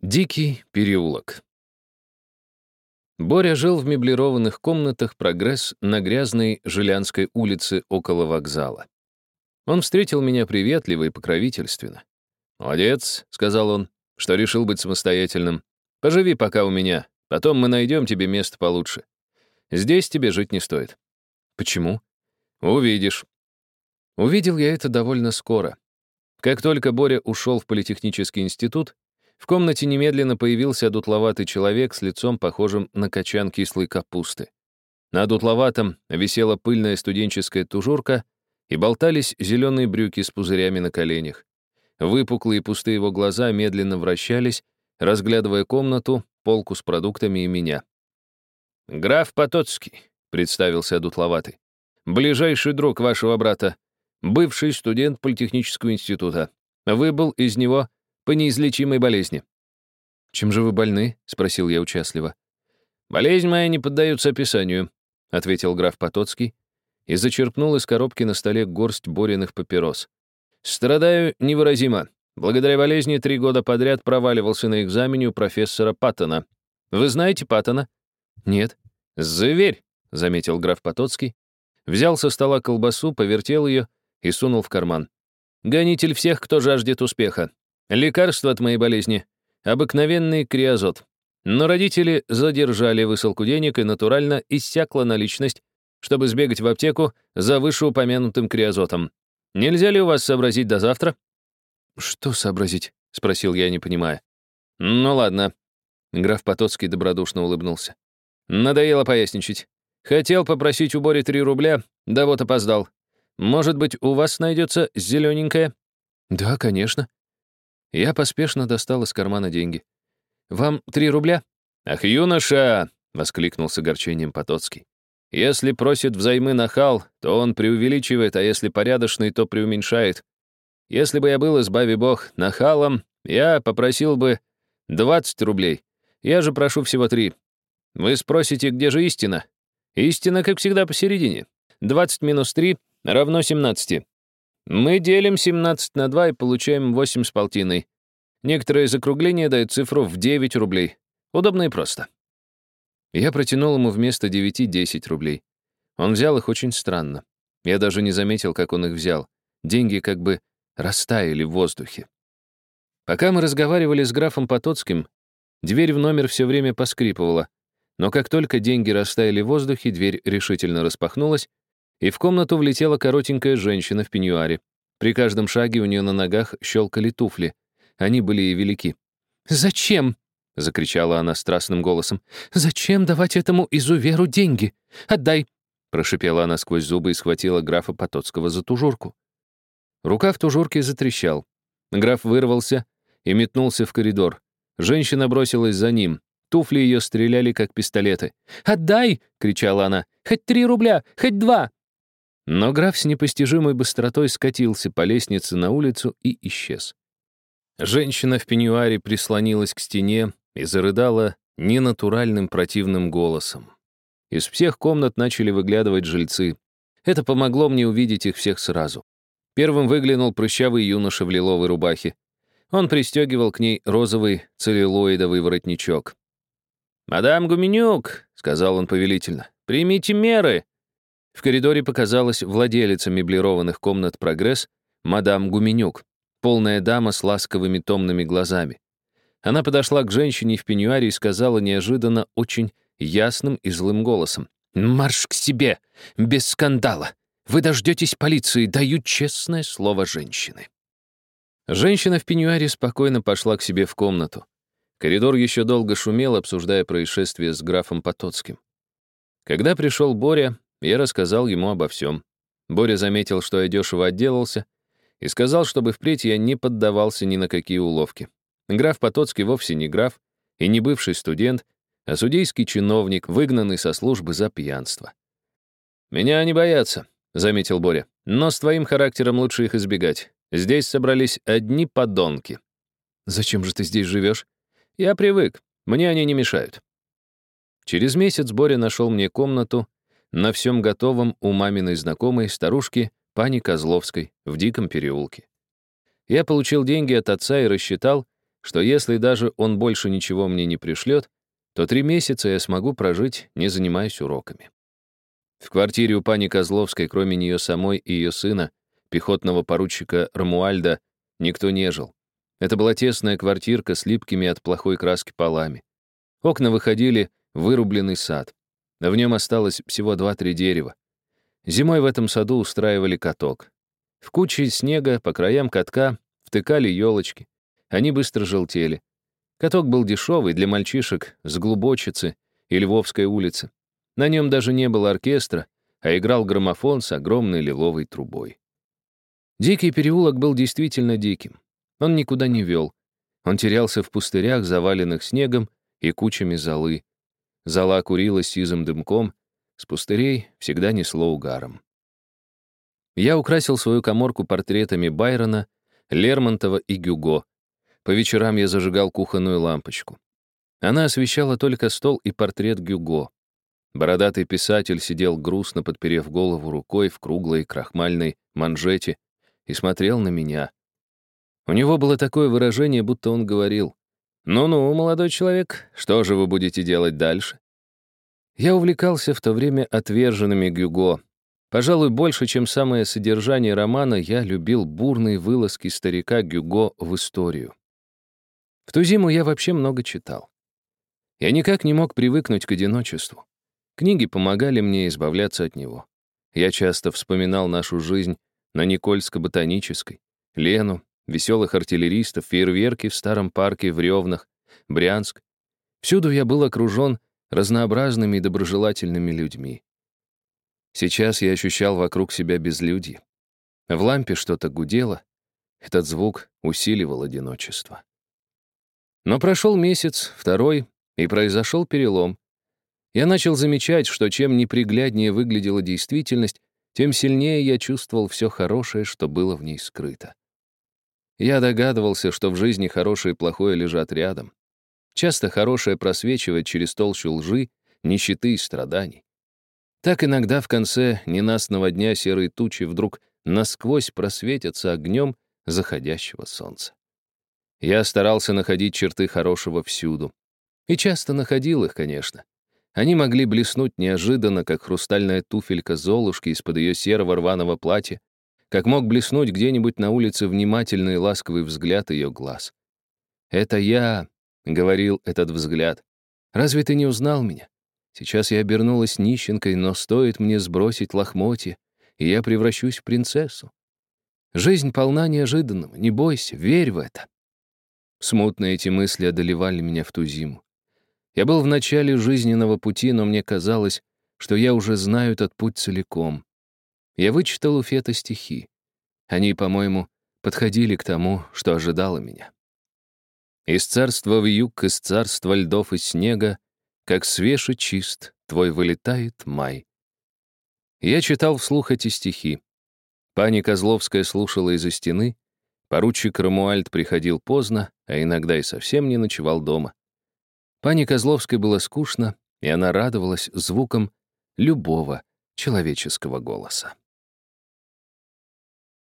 Дикий переулок. Боря жил в меблированных комнатах «Прогресс» на грязной Жилянской улице около вокзала. Он встретил меня приветливо и покровительственно. «Молодец», — сказал он, — «что решил быть самостоятельным. Поживи пока у меня, потом мы найдем тебе место получше. Здесь тебе жить не стоит». «Почему?» «Увидишь». Увидел я это довольно скоро. Как только Боря ушел в политехнический институт, в комнате немедленно появился дутловатый человек с лицом, похожим на качан кислой капусты. На дутловатом висела пыльная студенческая тужурка и болтались зеленые брюки с пузырями на коленях. Выпуклые пустые его глаза медленно вращались, разглядывая комнату, полку с продуктами и меня. «Граф Потоцкий», — представился дутловатый, «ближайший друг вашего брата, бывший студент Политехнического института. Выбыл из него по неизлечимой болезни». «Чем же вы больны?» — спросил я участливо. «Болезнь моя не поддается описанию», — ответил граф Потоцкий и зачерпнул из коробки на столе горсть Бориных папирос. «Страдаю невыразимо. Благодаря болезни три года подряд проваливался на экзамене у профессора Паттона. Вы знаете Паттона?» «Нет». «Заверь», — заметил граф Потоцкий, взял со стола колбасу, повертел ее и сунул в карман. «Гонитель всех, кто жаждет успеха. Лекарство от моей болезни — обыкновенный криозот. Но родители задержали высылку денег, и натурально иссякла наличность, чтобы сбегать в аптеку за вышеупомянутым криозотом. Нельзя ли у вас сообразить до завтра?» «Что сообразить?» — спросил я, не понимая. «Ну ладно». Граф Потоцкий добродушно улыбнулся. «Надоело поясничать. Хотел попросить у Бори три рубля, да вот опоздал. Может быть, у вас найдется зелененькая?» «Да, конечно», я поспешно достал из кармана деньги. «Вам три рубля?» «Ах, юноша!» — воскликнул с огорчением Потоцкий. «Если просит взаймы нахал, то он преувеличивает, а если порядочный, то преуменьшает. Если бы я был, избави бог, нахалом, я попросил бы 20 рублей. Я же прошу всего три. Вы спросите, где же истина? Истина, как всегда, посередине. 20 минус 3 равно 17. Мы делим 17 на 2 и получаем 8 с полтиной. Некоторые закругления дают цифру в 9 рублей. Удобно и просто. Я протянул ему вместо 9 10 рублей. Он взял их очень странно. Я даже не заметил, как он их взял. Деньги как бы растаяли в воздухе. Пока мы разговаривали с графом Потоцким, дверь в номер все время поскрипывала. Но как только деньги растаяли в воздухе, дверь решительно распахнулась, и в комнату влетела коротенькая женщина в пеньюаре. При каждом шаге у нее на ногах щелкали туфли. Они были ей велики. «Зачем?» — закричала она страстным голосом. «Зачем давать этому изуверу деньги? Отдай!» — прошипела она сквозь зубы и схватила графа Потоцкого за тужурку. Рука в тужурке затрещал. Граф вырвался и метнулся в коридор. Женщина бросилась за ним. Туфли ее стреляли, как пистолеты. «Отдай!» — кричала она. «Хоть три рубля! Хоть два!» Но граф с непостижимой быстротой скатился по лестнице на улицу и исчез. Женщина в пеньюаре прислонилась к стене и зарыдала ненатуральным противным голосом. Из всех комнат начали выглядывать жильцы. Это помогло мне увидеть их всех сразу. Первым выглянул прыщавый юноша в лиловой рубахе. Он пристегивал к ней розовый целлюлоидовый воротничок. «Мадам Гуменюк», — сказал он повелительно, — «примите меры. В коридоре показалась владелица меблированных комнат «Прогресс» мадам Гуменюк, полная дама с ласковыми томными глазами. Она подошла к женщине в пеньюаре и сказала неожиданно очень ясным и злым голосом. «Марш к себе! Без скандала! Вы дождетесь полиции, даю честное слово женщины». Женщина в пеньюаре спокойно пошла к себе в комнату. Коридор еще долго шумел, обсуждая происшествие с графом Потоцким. Когда пришел Боря, я рассказал ему обо всем. Боря заметил, что я дешево отделался, и сказал, чтобы впредь я не поддавался ни на какие уловки. Граф Потоцкий вовсе не граф и не бывший студент, а судейский чиновник, выгнанный со службы за пьянство. «Меня они боятся», — заметил Боря. «Но с твоим характером лучше их избегать. Здесь собрались одни подонки». «Зачем же ты здесь живешь?» «Я привык. Мне они не мешают». Через месяц Боря нашел мне комнату на всем готовом у маминой знакомой старушки пани Козловской в Диком переулке. Я получил деньги от отца и рассчитал, что если даже он больше ничего мне не пришлет, то три месяца я смогу прожить, не занимаясь уроками. В квартире у пани Козловской, кроме нее самой и ее сына, пехотного поручика Рамуальда, никто не жил. Это была тесная квартирка с липкими от плохой краски полами. Окна выходили в вырубленный сад. В нем осталось всего два-три дерева. Зимой в этом саду устраивали каток. В куче снега по краям катка втыкали елочки. Они быстро желтели. Каток был дешевый для мальчишек с Глубочицы и Львовской улицы. На нем даже не было оркестра, а играл граммофон с огромной лиловой трубой. Дикий переулок был действительно диким. Он никуда не вел. Он терялся в пустырях, заваленных снегом и кучами золы. Зола курила сизым дымком, с пустырей всегда несло угаром. Я украсил свою коморку портретами Байрона, Лермонтова и Гюго. По вечерам я зажигал кухонную лампочку. Она освещала только стол и портрет Гюго. Бородатый писатель сидел грустно, подперев голову рукой в круглой крахмальной манжете и смотрел на меня. У него было такое выражение, будто он говорил, «Ну-ну, молодой человек, что же вы будете делать дальше?» Я увлекался в то время отверженными Гюго. Пожалуй, больше, чем самое содержание романа, я любил бурные вылазки старика Гюго в историю. В ту зиму я вообще много читал. Я никак не мог привыкнуть к одиночеству. Книги помогали мне избавляться от него. Я часто вспоминал нашу жизнь на Никольско-ботанической, Лену, веселых артиллеристов, фейерверки в старом парке в Ревнах, Брянск. Всюду я был окружен разнообразными и доброжелательными людьми. Сейчас я ощущал вокруг себя безлюдье. В лампе что-то гудело. Этот звук усиливал одиночество. Но прошел месяц, второй, и произошел перелом. Я начал замечать, что чем непригляднее выглядела действительность, тем сильнее я чувствовал все хорошее, что было в ней скрыто. Я догадывался, что в жизни хорошее и плохое лежат рядом. Часто хорошее просвечивает через толщу лжи, нищеты и страданий. Так иногда в конце ненастного дня серые тучи вдруг насквозь просветятся огнем заходящего солнца. Я старался находить черты хорошего всюду. И часто находил их, конечно. Они могли блеснуть неожиданно, как хрустальная туфелька Золушки из-под ее серого рваного платья, как мог блеснуть где-нибудь на улице внимательный ласковый взгляд ее глаз. «Это я», — говорил этот взгляд. «Разве ты не узнал меня? Сейчас я обернулась нищенкой, но стоит мне сбросить лохмотья, и я превращусь в принцессу. Жизнь полна неожиданного, не бойся, верь в это». Смутные эти мысли одолевали меня в ту зиму. Я был в начале жизненного пути, но мне казалось, что я уже знаю этот путь целиком. Я вычитал у Фета стихи. Они, по-моему, подходили к тому, что ожидало меня. Из царства в юг, из царства льдов и снега, как свеж и чист, твой вылетает май. Я читал вслух эти стихи. Пани Козловская слушала из-за стены, поручик Рамуальд приходил поздно, а иногда и совсем не ночевал дома. Пане Козловской было скучно, и она радовалась звукам любого человеческого голоса.